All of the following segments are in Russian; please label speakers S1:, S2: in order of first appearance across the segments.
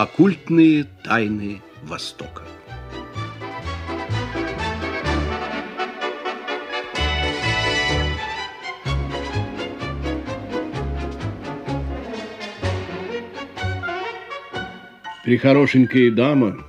S1: Оккультные тайны Востока. Прихорошенькая дама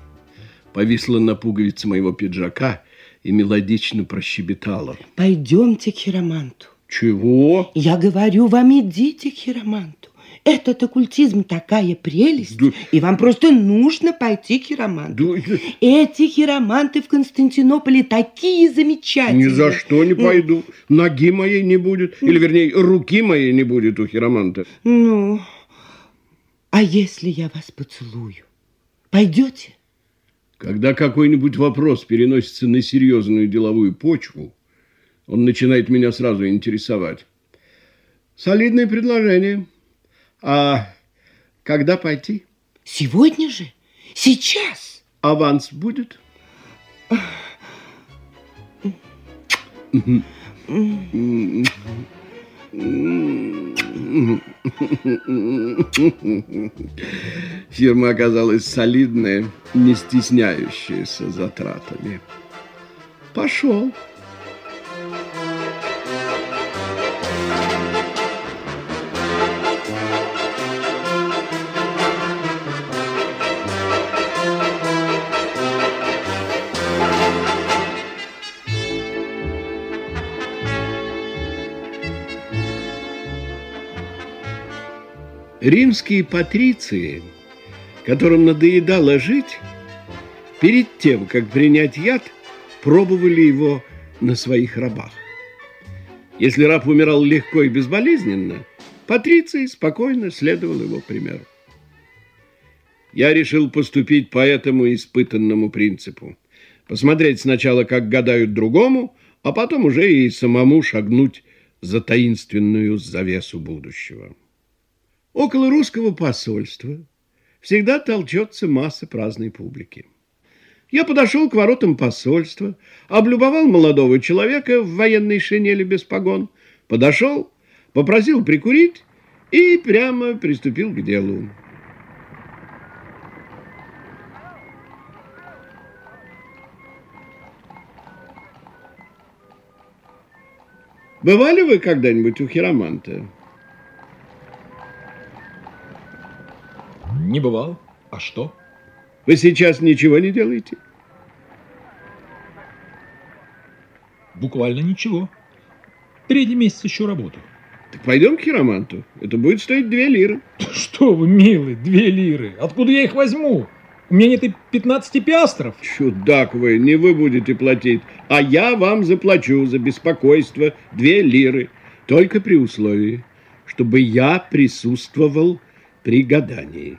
S1: повисла на пуговице моего пиджака и мелодично прощебетала.
S2: Пойдемте к хироманту.
S1: Чего?
S2: Я говорю вам, идите к хироманту. Этот оккультизм такая прелесть,
S1: да.
S2: и вам просто нужно пойти к хироманту.
S1: Да.
S2: Эти хироманты в Константинополе такие замечательные.
S1: Ни за что не пойду. Ну. Ноги моей не будет, или, вернее, руки моей не будет у хироманта.
S2: Ну, а если я вас поцелую, пойдете?
S1: Когда какой-нибудь вопрос переносится на серьезную деловую почву, он начинает меня сразу интересовать. Солидное предложение. А когда пойти?
S2: Сегодня же? Сейчас?
S1: Аванс будет? Фирма оказалась солидная, не стесняющаяся затратами. Пошел. Римские патриции, которым надоедало жить, перед тем, как принять яд, пробовали его на своих рабах. Если раб умирал легко и безболезненно, патриции спокойно следовал его примеру. Я решил поступить по этому испытанному принципу. Посмотреть сначала, как гадают другому, а потом уже и самому шагнуть за таинственную завесу будущего. Около русского посольства всегда толчется масса праздной публики. Я подошел к воротам посольства, облюбовал молодого человека в военной шинели без погон, подошел, попросил прикурить и прямо приступил к делу. Бывали вы когда-нибудь у хироманта?
S3: Не бывал. А что?
S1: Вы сейчас ничего не делаете?
S3: Буквально ничего. Третий месяц еще работаю.
S1: Так пойдем к хироманту. Это будет стоить две лиры.
S3: Что вы, милый, две лиры. Откуда я их возьму? У меня нет и 15 пиастров.
S1: Чудак вы, не вы будете платить. А я вам заплачу за беспокойство две лиры. Только при условии, чтобы я присутствовал при гадании.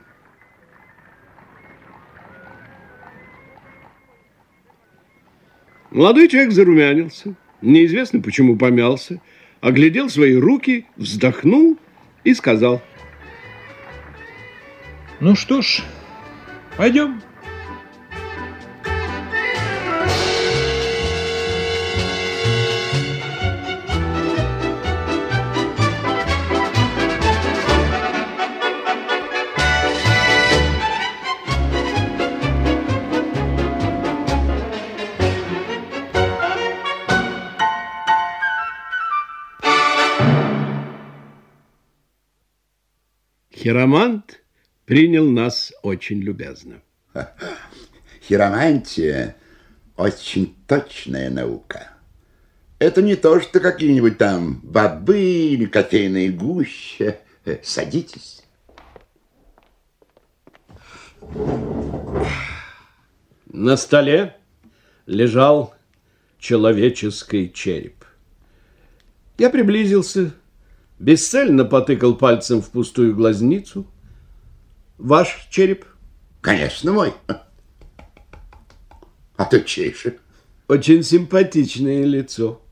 S1: Молодой человек зарумянился, неизвестно почему помялся, оглядел свои руки, вздохнул и сказал.
S3: Ну что ж, пойдем.
S1: Хиромант принял нас очень любезно.
S4: Хиромантия – очень точная наука. Это не то, что какие-нибудь там бобы или кофейные гущи. Садитесь.
S1: На столе лежал человеческий череп. Я приблизился, бесцельно потыкал пальцем в пустую глазницу. Ваш череп?
S4: Конечно, мой. А ты чей же?
S1: Очень симпатичное лицо.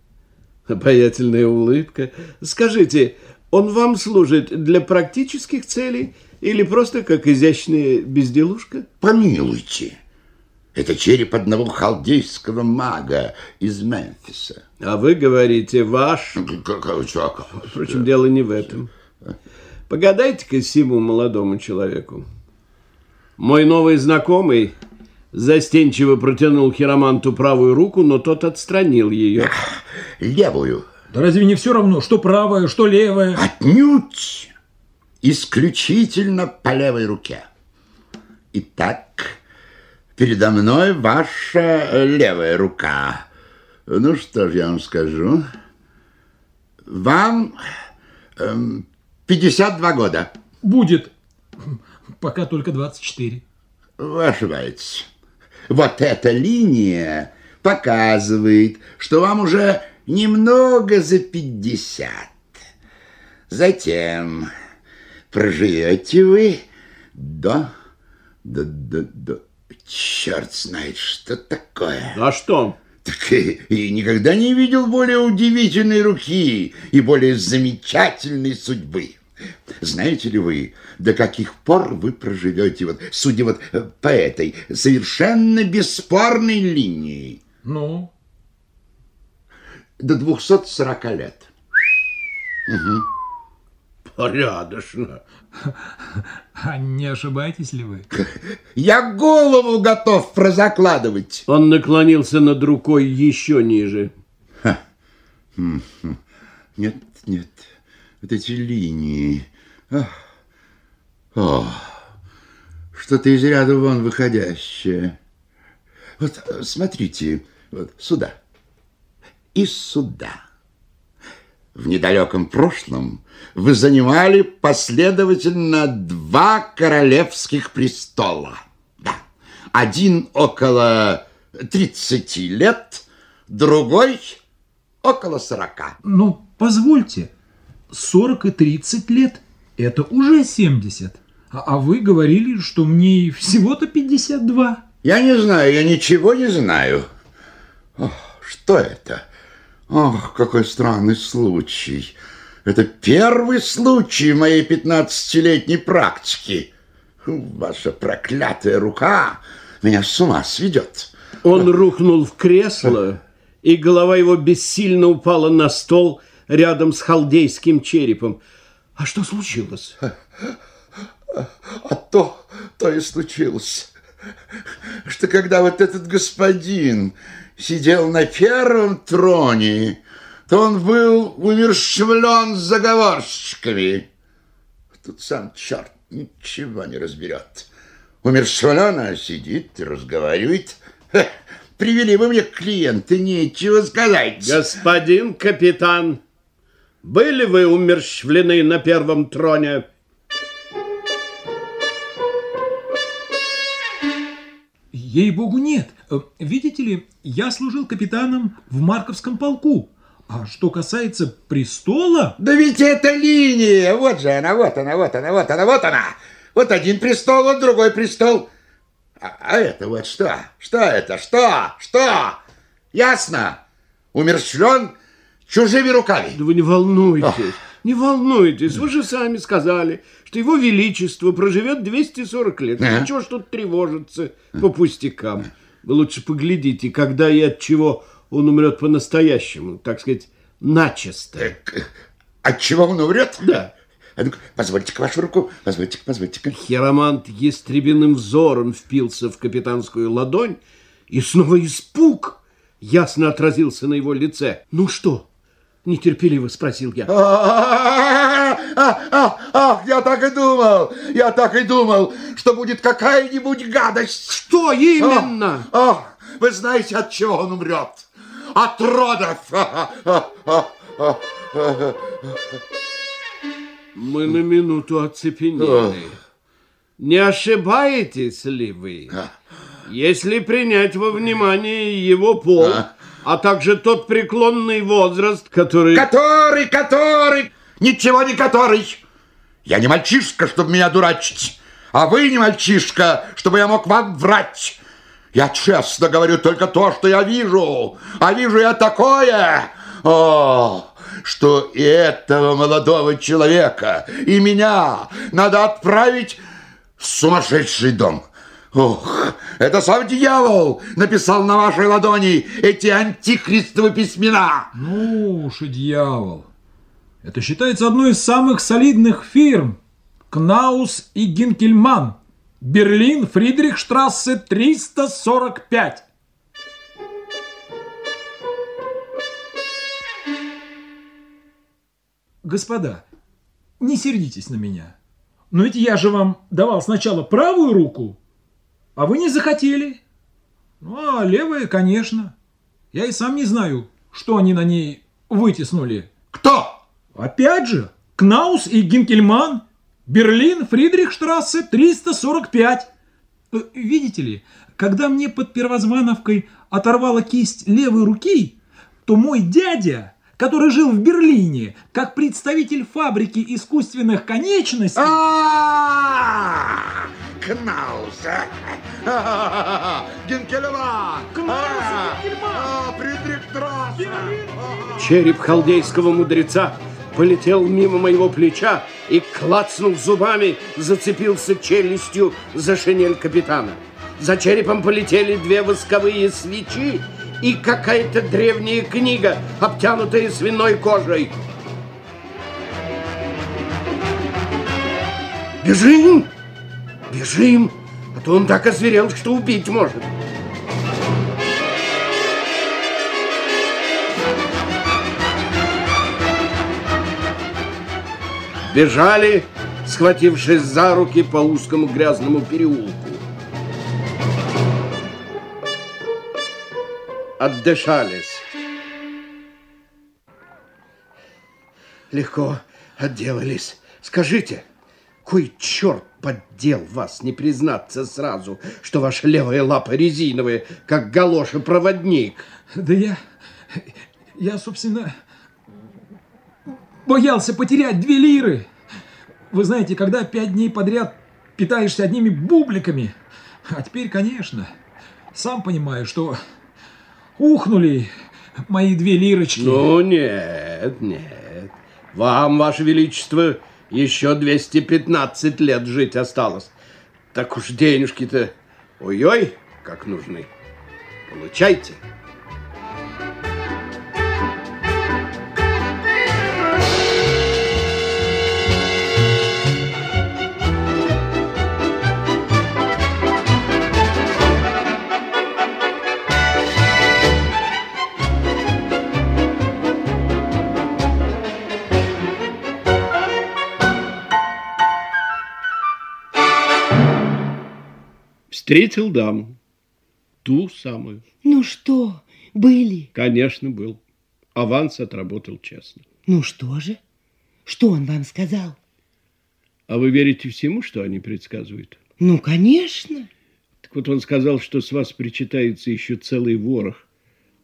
S1: Обаятельная улыбка. Скажите, он вам служит для практических целей или просто как изящная безделушка?
S4: Помилуйте. Это череп одного халдейского мага из Мемфиса.
S1: А вы говорите ваш...
S4: Ну, Какого чувака?
S1: Впрочем, э, дело не в этом. Погадайте-ка Симу молодому человеку.
S4: Мой
S1: новый знакомый застенчиво протянул хироманту правую руку, но тот отстранил ее.
S4: Левую.
S3: Да разве не все равно, что правая, что левая?
S4: Отнюдь! Исключительно по левой руке. Итак, передо мной ваша левая рука. Ну что ж я вам скажу. Вам эм, 52 года.
S3: Будет. Пока только 24.
S4: Вы ошибаетесь. Вот эта линия показывает, что вам уже немного за 50. Затем проживете вы до... до... до... до... Черт знает, что такое.
S1: А что?
S4: Так и, и никогда не видел более удивительной руки и более замечательной судьбы. Знаете ли вы, до каких пор вы проживете, вот, судя вот э, по этой совершенно бесспорной линии?
S3: Ну,
S4: До 240 лет.
S1: Порядочно.
S3: а не ошибаетесь ли вы?
S4: Я голову готов прозакладывать.
S1: Он наклонился над рукой еще ниже.
S4: Нет, нет, вот эти линии. Ах. О, что-то из ряда вон выходящее. Вот смотрите, вот сюда и сюда. В недалеком прошлом вы занимали последовательно два королевских престола. Да. Один около 30 лет, другой около 40.
S3: Ну, позвольте, 40 и 30 лет – это уже 70. А, а вы говорили, что мне всего-то 52.
S4: Я не знаю, я ничего не знаю. Ох, что это? Ох, какой странный случай. Это первый случай в моей пятнадцатилетней практики. Ваша проклятая рука меня с ума сведет.
S1: Он рухнул в кресло, и голова его бессильно упала на стол рядом с халдейским черепом. А что случилось?
S4: А то, то и случилось, что когда вот этот господин сидел на первом троне, то он был умерщвлен заговорщиками. Тут сам черт ничего не разберет. Умерщвлен, а сидит и разговаривает. Ха, привели вы мне клиенты, нечего сказать.
S1: Господин капитан, были вы умерщвлены на первом троне?
S3: Ей-богу, нет. Э, Видите ли, я служил капитаном в Марковском полку. А что касается престола...
S4: Да ведь это линия! Вот же она, вот она, вот она, вот она, вот она! Вот один престол, вот другой престол. А, а это вот что? Что это? Что? Что? Ясно? Умерщвлен чужими руками.
S1: Да вы не волнуйтесь, не волнуйтесь. Вы же сами сказали, что его величество проживет 240 лет.
S4: Ага.
S1: Чего ж тут тревожиться по пустякам? Вы лучше поглядите, когда и от чего он умрет по-настоящему, так сказать, начисто.
S4: Так, От чего он умрет?
S1: Да.
S4: А ну-ка, позвольте-ка вашу руку, позвольте-ка, позвольте-ка.
S1: Хиромант ястребиным взором впился в капитанскую ладонь, и снова испуг ясно отразился на его лице. «Ну что?» – нетерпеливо спросил я.
S4: А, а, а, а, я так и думал, я так и думал, что будет какая-нибудь гадость.
S1: «Что именно?»
S4: А, а, вы знаете, от чего он умрет? От родов. А, а, а, а, а.
S1: Мы на минуту оцепенели. Не ошибаетесь ли вы? Если принять во внимание его пол,
S4: А.
S1: а также тот преклонный возраст, который...
S4: Который, который, ничего не который. Я не мальчишка, чтобы меня дурачить, а вы не мальчишка, чтобы я мог вам врать. Я честно говорю только то, что я вижу, а вижу я такое, о, что и этого молодого человека, и меня надо отправить в сумасшедший дом. Ох, это сам дьявол написал на вашей ладони эти антихристовы письмена.
S3: Ну уж и дьявол. Это считается одной из самых солидных фирм. Кнаус и Гинкельман. Берлин, Фридрихштрассе, 345. Господа, не сердитесь на меня. Но ведь я же вам давал сначала правую руку, а вы не захотели. Ну, а левая, конечно. Я и сам не знаю, что они на ней вытеснули. Опять же, Кнаус и Гинкельман, Берлин, Фридрихштрассе, 345. Э, Видите ли, когда мне под Первозвановкой оторвала кисть левой руки, то мой дядя, который жил в Берлине, как представитель фабрики искусственных конечностей...
S4: А, Кнаус. а? Генкельман.
S3: Кнаус и
S4: А,
S3: Генкельман.
S4: а, Фридрих.
S1: Череп халдейского мудреца полетел мимо моего плеча и, клацнув зубами, зацепился челюстью за шинель капитана. За черепом полетели две восковые свечи и какая-то древняя книга, обтянутая свиной кожей. Бежим! Бежим! А то он так озверел, что убить может. Бежали, схватившись за руки по узкому грязному переулку. Отдышались. Легко отделались. Скажите, кой черт поддел вас не признаться сразу, что ваша левая лапа резиновая, как галоша-проводник?
S3: Да я... Я, собственно, боялся потерять две лиры. Вы знаете, когда пять дней подряд питаешься одними бубликами, а теперь, конечно, сам понимаю, что ухнули мои две лирочки.
S1: Ну, нет, нет. Вам, Ваше Величество, еще 215 лет жить осталось. Так уж денежки-то, ой-ой, как нужны. Получайте. Встретил даму. Ту самую.
S2: Ну что, были?
S1: Конечно, был. Аванс отработал честно.
S2: Ну что же? Что он вам сказал?
S1: А вы верите всему, что они предсказывают?
S2: Ну, конечно.
S1: Так вот он сказал, что с вас причитается еще целый ворох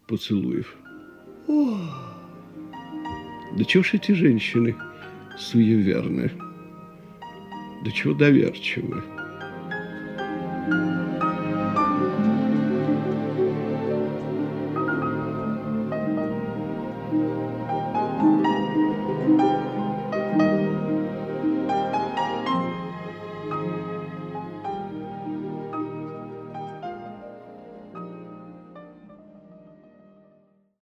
S1: поцелуев. Да чего ж эти женщины суеверны? Да чего доверчивы? Thank you.